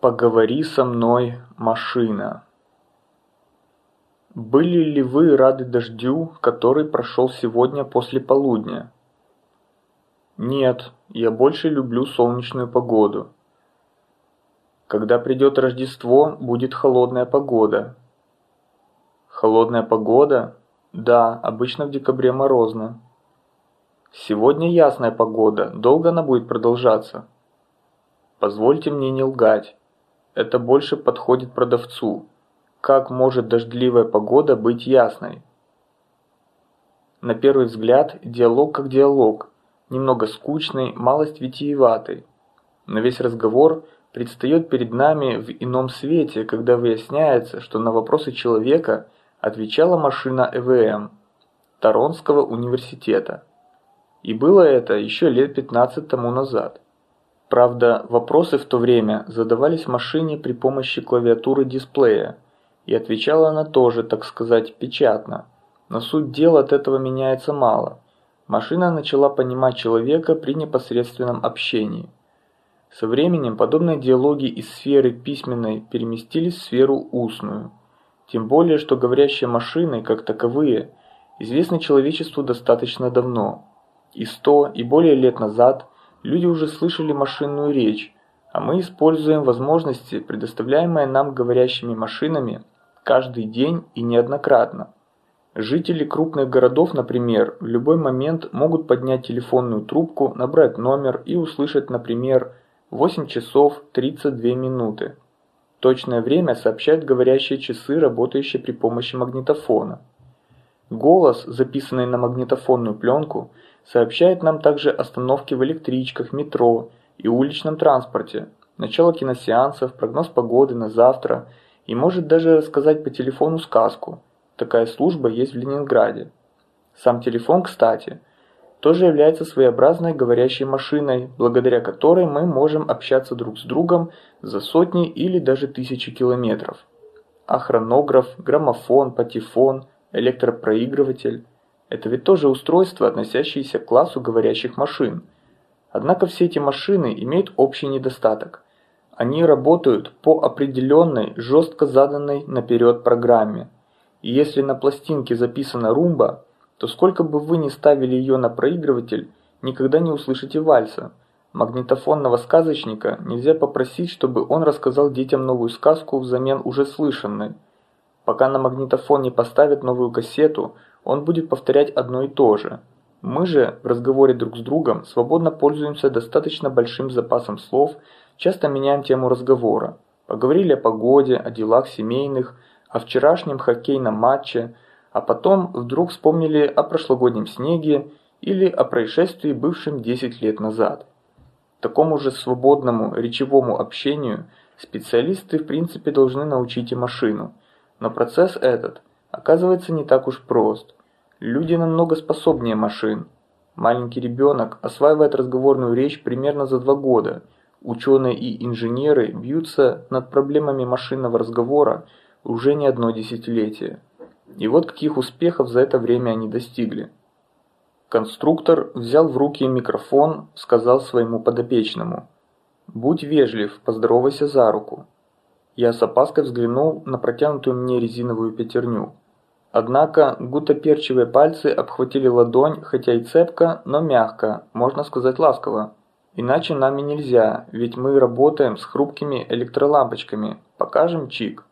Поговори со мной, машина. Были ли вы рады дождю, который прошел сегодня после полудня? Нет, я больше люблю солнечную погоду. Когда придет Рождество, будет холодная погода. Холодная погода? Да, обычно в декабре морозно. Сегодня ясная погода, долго она будет продолжаться? Позвольте мне не лгать. Это больше подходит продавцу. Как может дождливая погода быть ясной? На первый взгляд, диалог как диалог, немного скучный, малость витиеватый. Но весь разговор предстает перед нами в ином свете, когда выясняется, что на вопросы человека отвечала машина ЭВМ Торонского университета. И было это еще лет 15 тому назад. Правда, вопросы в то время задавались машине при помощи клавиатуры дисплея, и отвечала она тоже, так сказать, печатно. Но суть дела от этого меняется мало. Машина начала понимать человека при непосредственном общении. Со временем подобные диалоги из сферы письменной переместились в сферу устную. Тем более, что говорящие машины, как таковые, известны человечеству достаточно давно. И сто и более лет назад – Люди уже слышали машинную речь, а мы используем возможности, предоставляемые нам говорящими машинами, каждый день и неоднократно. Жители крупных городов, например, в любой момент могут поднять телефонную трубку, набрать номер и услышать, например, 8 часов 32 минуты. Точное время сообщают говорящие часы, работающие при помощи магнитофона. Голос, записанный на магнитофонную пленку, сообщает нам также остановки в электричках, метро и уличном транспорте, начало киносеансов, прогноз погоды на завтра и может даже рассказать по телефону сказку. Такая служба есть в Ленинграде. Сам телефон, кстати, тоже является своеобразной говорящей машиной, благодаря которой мы можем общаться друг с другом за сотни или даже тысячи километров. А хронограф, граммофон, патефон, электропроигрыватель это ведь тоже устройства, относящиеся к классу говорящих машин. Однако все эти машины имеют общий недостаток. Они работают по определенной, жестко заданной наперед программе. И если на пластинке записана румба, то сколько бы вы ни ставили ее на проигрыватель, никогда не услышите вальса. Магнитофонного сказочника нельзя попросить, чтобы он рассказал детям новую сказку взамен уже слышанной. Пока на магнитофон не поставят новую кассету – он будет повторять одно и то же. Мы же в разговоре друг с другом свободно пользуемся достаточно большим запасом слов, часто меняем тему разговора. Поговорили о погоде, о делах семейных, о вчерашнем хоккейном матче, а потом вдруг вспомнили о прошлогоднем снеге или о происшествии, бывшем 10 лет назад. Такому же свободному речевому общению специалисты в принципе должны научить и машину. Но процесс этот – оказывается не так уж прост. Люди намного способнее машин. Маленький ребенок осваивает разговорную речь примерно за два года. Ученые и инженеры бьются над проблемами машинного разговора уже не одно десятилетие. И вот каких успехов за это время они достигли. Конструктор взял в руки микрофон, сказал своему подопечному. «Будь вежлив, поздоровайся за руку». Я с опаской взглянул на протянутую мне резиновую пятерню. Однако гутоперчивые пальцы обхватили ладонь, хотя и цепко, но мягко, можно сказать ласково. Иначе нами нельзя, ведь мы работаем с хрупкими электролампочками. Покажем чик.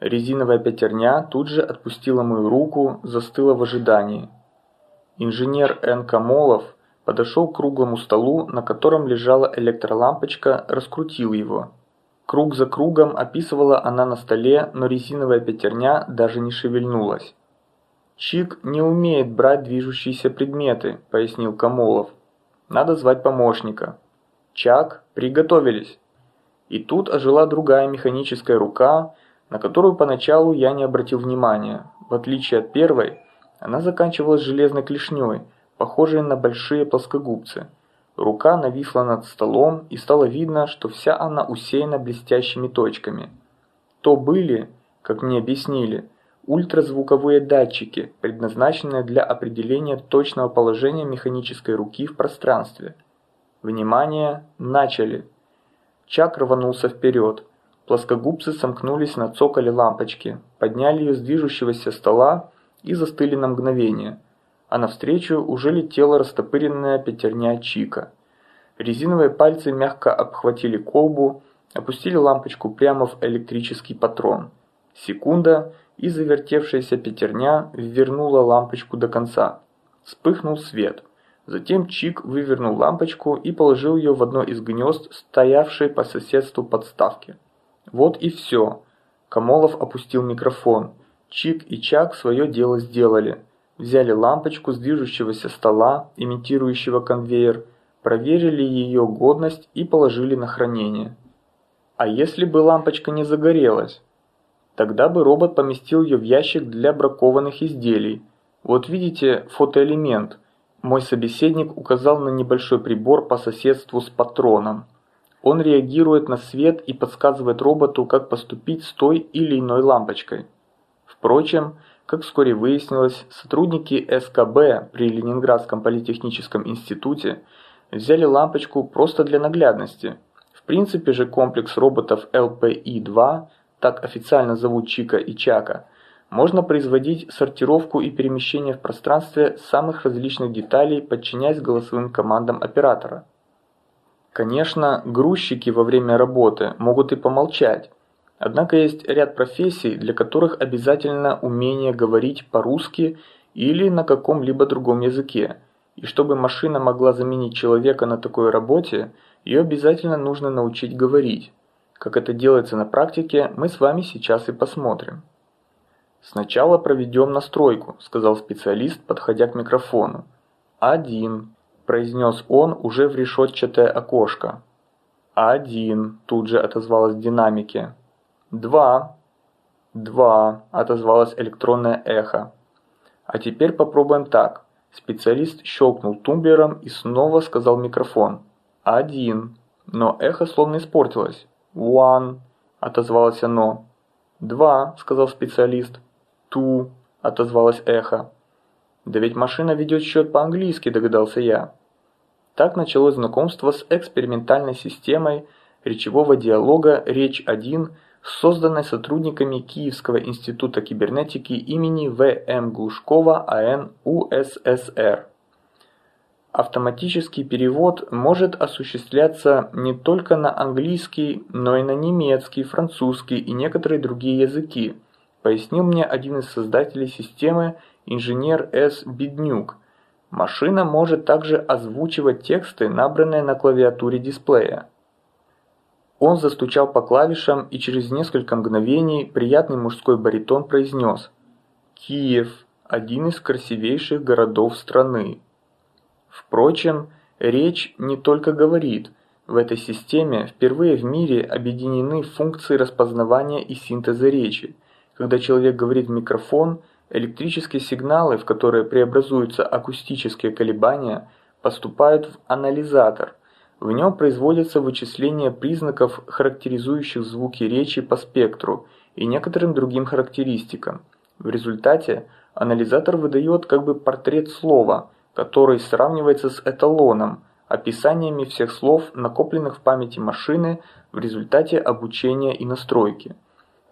Резиновая пятерня тут же отпустила мою руку, застыла в ожидании. Инженер Н. Камолов подошел к круглому столу, на котором лежала электролампочка, раскрутил его. Круг за кругом описывала она на столе, но резиновая пятерня даже не шевельнулась. «Чик не умеет брать движущиеся предметы», – пояснил Камолов. «Надо звать помощника». «Чак, приготовились». И тут ожила другая механическая рука, на которую поначалу я не обратил внимания. В отличие от первой, она заканчивалась железной клешней, похожей на большие плоскогубцы. Рука нависла над столом, и стало видно, что вся она усеяна блестящими точками. То были, как мне объяснили, ультразвуковые датчики, предназначенные для определения точного положения механической руки в пространстве. Внимание, начали. Чак рванулся вперед. Плоскогубцы сомкнулись на цоколе лампочки, подняли ее с движущегося стола и застыли на мгновение, а навстречу уже летела растопыренная пятерня Чика. Резиновые пальцы мягко обхватили колбу, опустили лампочку прямо в электрический патрон. Секунда, и завертевшаяся пятерня ввернула лампочку до конца. Вспыхнул свет. Затем Чик вывернул лампочку и положил ее в одно из гнезд, стоявшей по соседству подставки. Вот и все. Камолов опустил микрофон. Чик и Чак свое дело сделали. Взяли лампочку с движущегося стола, имитирующего конвейер, проверили ее годность и положили на хранение. А если бы лампочка не загорелась? Тогда бы робот поместил ее в ящик для бракованных изделий. Вот видите фотоэлемент. Мой собеседник указал на небольшой прибор по соседству с патроном. Он реагирует на свет и подсказывает роботу, как поступить с той или иной лампочкой. Впрочем, как вскоре выяснилось, сотрудники СКБ при Ленинградском политехническом институте взяли лампочку просто для наглядности. В принципе же комплекс роботов LPI-2, так официально зовут Чика и Чака, можно производить сортировку и перемещение в пространстве самых различных деталей, подчиняясь голосовым командам оператора. Конечно, грузчики во время работы могут и помолчать. Однако есть ряд профессий, для которых обязательно умение говорить по-русски или на каком-либо другом языке. И чтобы машина могла заменить человека на такой работе, ее обязательно нужно научить говорить. Как это делается на практике, мы с вами сейчас и посмотрим. «Сначала проведем настройку», – сказал специалист, подходя к микрофону. «Один произнес он уже в решетчатое окошко. «Один», – тут же отозвалось в динамике. «Два». «Два», – отозвалось электронное эхо. «А теперь попробуем так». Специалист щелкнул тумблером и снова сказал микрофон. «Один». Но эхо словно испортилось. «One», – отозвалось оно. «Два», – сказал специалист. «Two», – отозвалось эхо. «Да ведь машина ведет счет по-английски», – догадался я. Так началось знакомство с экспериментальной системой речевого диалога «Речь-1», созданной сотрудниками Киевского института кибернетики имени В.М. Глушкова АН УССР. Автоматический перевод может осуществляться не только на английский, но и на немецкий, французский и некоторые другие языки, пояснил мне один из создателей системы инженер С. Беднюк. Машина может также озвучивать тексты, набранные на клавиатуре дисплея. Он застучал по клавишам и через несколько мгновений приятный мужской баритон произнес «Киев – один из красивейших городов страны». Впрочем, речь не только говорит. В этой системе впервые в мире объединены функции распознавания и синтеза речи. Когда человек говорит в микрофон – Электрические сигналы, в которые преобразуются акустические колебания, поступают в анализатор. В нем производится вычисление признаков, характеризующих звуки речи по спектру и некоторым другим характеристикам. В результате анализатор выдает как бы портрет слова, который сравнивается с эталоном, описаниями всех слов, накопленных в памяти машины в результате обучения и настройки.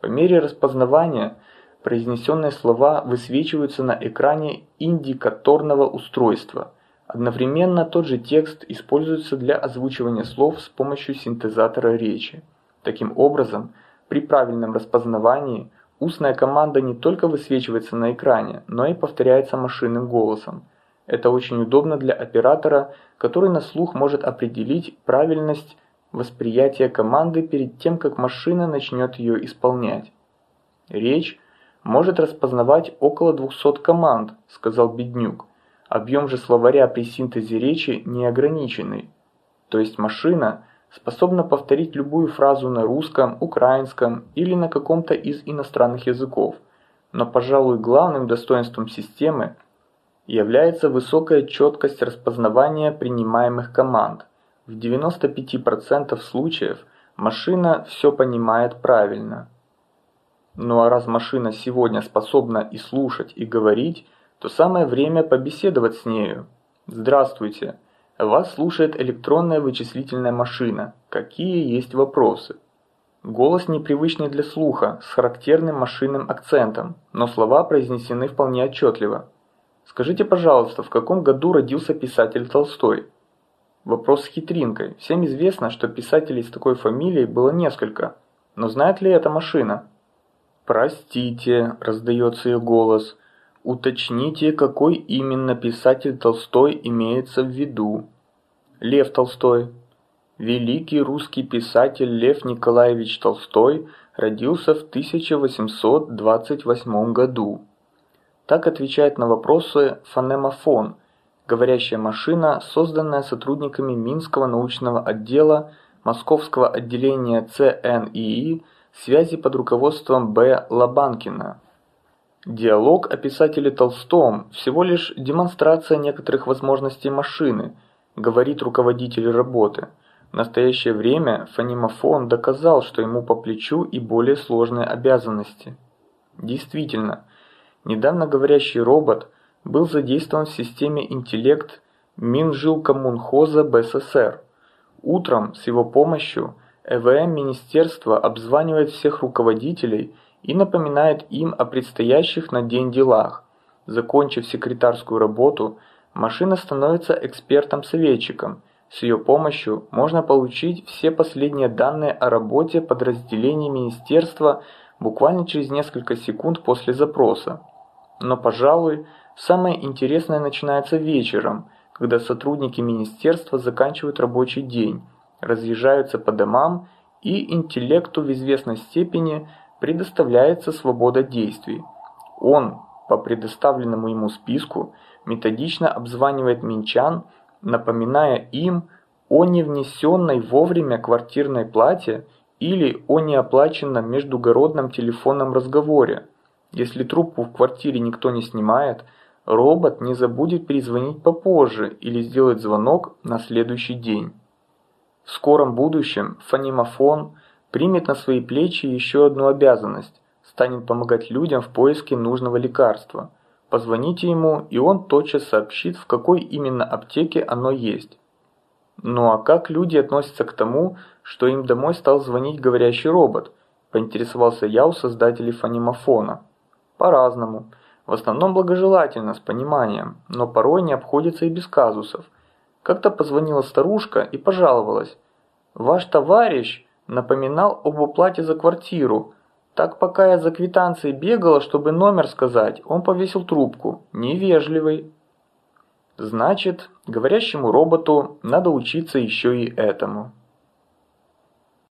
По мере распознавания – Произнесенные слова высвечиваются на экране индикаторного устройства. Одновременно тот же текст используется для озвучивания слов с помощью синтезатора речи. Таким образом, при правильном распознавании устная команда не только высвечивается на экране, но и повторяется машинным голосом. Это очень удобно для оператора, который на слух может определить правильность восприятия команды перед тем, как машина начнет ее исполнять. Речь может распознавать около 200 команд», – сказал Беднюк. Объем же словаря при синтезе речи неограниченный. То есть машина способна повторить любую фразу на русском, украинском или на каком-то из иностранных языков. Но, пожалуй, главным достоинством системы является высокая четкость распознавания принимаемых команд. В 95% случаев машина все понимает правильно. Ну а раз машина сегодня способна и слушать, и говорить, то самое время побеседовать с нею. Здравствуйте. Вас слушает электронная вычислительная машина. Какие есть вопросы? Голос непривычный для слуха, с характерным машинным акцентом, но слова произнесены вполне отчетливо. Скажите, пожалуйста, в каком году родился писатель Толстой? Вопрос с хитринкой. Всем известно, что писателей с такой фамилией было несколько. Но знает ли эта машина? «Простите», – раздается ее голос. «Уточните, какой именно писатель Толстой имеется в виду?» Лев Толстой. Великий русский писатель Лев Николаевич Толстой родился в 1828 году. Так отвечает на вопросы фонемофон, говорящая машина, созданная сотрудниками Минского научного отдела Московского отделения ЦНИИ связи под руководством Б. Лобанкина. Диалог о писателе Толстом – всего лишь демонстрация некоторых возможностей машины, говорит руководитель работы. В настоящее время фонемофон доказал, что ему по плечу и более сложные обязанности. Действительно, Недавно говорящий робот был задействован в системе интеллект Минжилкоммунхоза БССР. Утром с его помощью ЭВМ-министерство обзванивает всех руководителей и напоминает им о предстоящих на день делах. Закончив секретарскую работу, машина становится экспертом-советчиком. С ее помощью можно получить все последние данные о работе подразделений министерства буквально через несколько секунд после запроса. Но, пожалуй, самое интересное начинается вечером, когда сотрудники министерства заканчивают рабочий день, разъезжаются по домам и интеллекту в известной степени предоставляется свобода действий. Он, по предоставленному ему списку, методично обзванивает минчан, напоминая им о невнесенной вовремя квартирной плате или о неоплаченном междугородном телефонном разговоре, если трубку в квартире никто не снимает, робот не забудет перезвонить попозже или сделать звонок на следующий день. В скором будущем фонемофон примет на свои плечи еще одну обязанность – станет помогать людям в поиске нужного лекарства. Позвоните ему, и он тотчас сообщит, в какой именно аптеке оно есть. Ну а как люди относятся к тому, что им домой стал звонить говорящий робот? Поинтересовался я у создателей фонемофона. По-разному. В основном благожелательно, с пониманием, но порой не обходится и без казусов. Как-то позвонила старушка и пожаловалась. «Ваш товарищ напоминал об уплате за квартиру. Так пока я за квитанцией бегала, чтобы номер сказать, он повесил трубку. Невежливый». Значит, говорящему роботу надо учиться еще и этому.